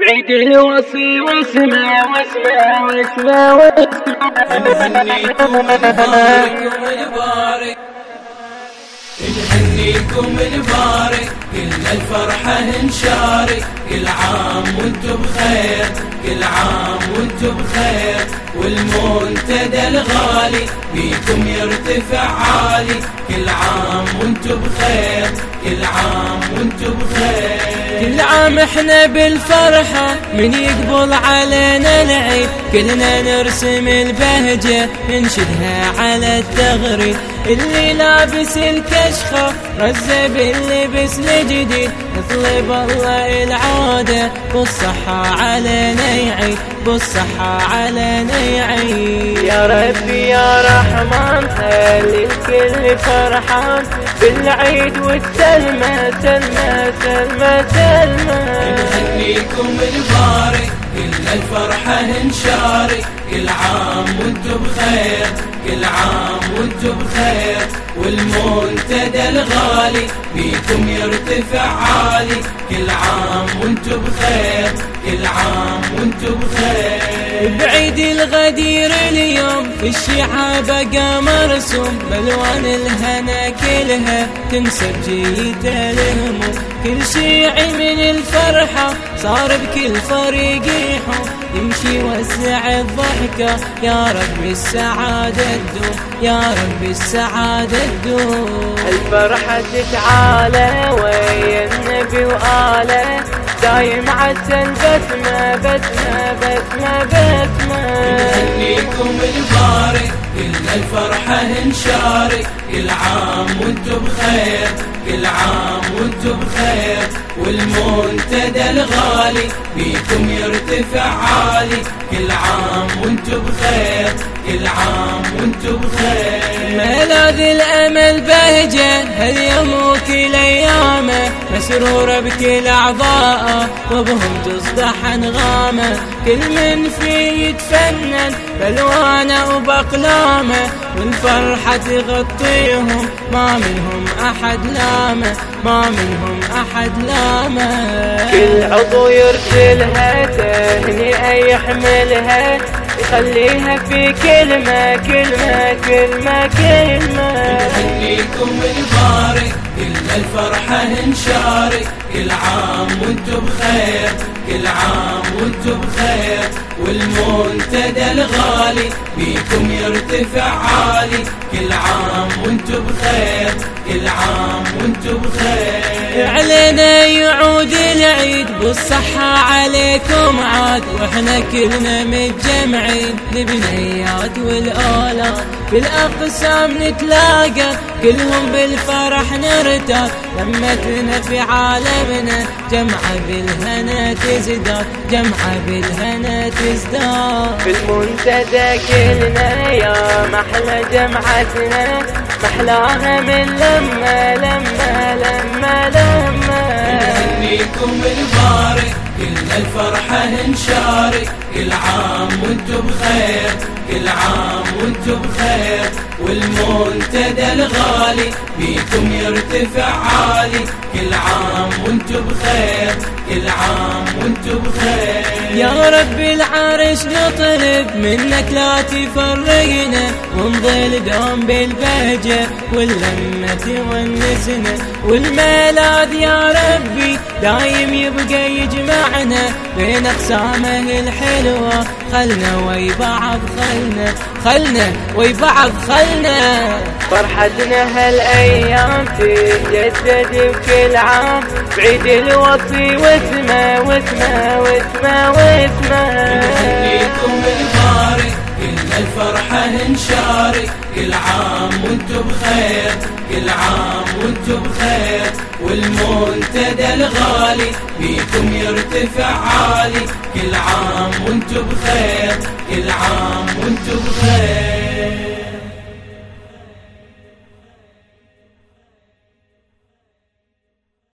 بعيد الوصي واسمع واسمع واسمع. نهنيكم ونبارك نهنيكم نبارك كل الفرحة نشارك كل عام وأنتم بخير كل عام وأنتم بخير. والمنتدى الغالي بيكم يرتفع عالي كل عام وأنتم بخير. كل عام وأنتم بخير كل عام إحنا بالفرحة من يقبل علينا العيد. كلنا نرسم البهجة ننشدها على التغريد. اللي لابس الكشخة رزة باللبس الجديد نطلب الله العودة بالصحة علينا يعيد. بالصحة علينا يعيد يا ربي يا رحمن خلي الكل فرحان بالعيد والسلمى سلمى سلمى سلمى نهنيكم نبارك كل الفرحة نشارك كل عام وأنتم بخير كل عام وأنتم بخير. والمنتدى الغالي بيكم يرتفع عالي. كل عام وأنتم بخير كل عام بخير بعيد الغدير اليوم في الشيعة بقى مرسوم بلوان الهنا كلها تنسب جيته الهموم. كل شيعي من الفرحة صار بكل فريق يحوم. يمشي يوزع الضحكة يا رب السعادة تدوم يا رب السعادة تدوم. الفرحة تتعالى ويا النبي وآله دايم عسل بسمة بسمة بسمة بسمة. نهنيكم نبارك كل الفرحة نشارك كل عام وأنتم بخير كل عام وأنتم بخير. والمنتدى الغالي بيكم يرتفع عالي. كل عام وأنتم بخير كل عام وأنتم بخير. ملاذ الأمل بهجة هاليوم وكل أيامه. مسروره بكل اعضائه وبهم تصدح أنغامه. كل من فيه يتفنن بألوانه وبأقلامه. والفرحه تغطيهم ما منهم أحد لامه. ما منهم أحد لامه. كل عضو يرسلها تهنئة يحملها يخليها في كلمة كلمة كلمة كلمة. نهنيكم نبارك كل الفرحة نشارك كل عام وأنتم بخير. كل عام وأنتم بخير. والمنتدى الغالي بيكم يرتفع عالي. كل عام وأنتم بخير. كل عام وأنتم بخير. علينا يعود العيد بالصحة عليكم عاد وإحنا كلنا متجمعين. البنيات والأولاد بالأقسام نتلاقى كلهم بالفرح نرتاح. لمتنا في عالمنا جمعة بالهنا تزداد جمعة بالهنا تزداد. في المنتدى كلنا يا محلى جمعتنا محلاها من لما لما لما لما. نهنيكم نبارك كل الفرحة نشارك كل عام وأنتم بخير كل عام وأنتم بخير. والمنتدى الغالي بيكم يرتفع عالي. كل عام وأنتم بخير كل عام وأنتم بخير. يا رب العرش نطلب منك لا تفرقنا ونظل دوم بالبهجة واللمة تونسنا والميلاد يا ربي دايم يبقى يجمعنا بين أقسامه الحلوة. خلنا وي بعض خلنا خلنا وي بعض خلنا. فرحتنا هالأيام تتجدد بكل عام. بعيد الوصي واسمه واسمه واسمه واسمه. نهنيكم نبارك كل الفرحة نشارك كل عام وأنتم بخير كل عام وأنتم بخير. والمنتدى الغالي بيكم يرتفع عالي. كل عام وأنتم بخير كل عام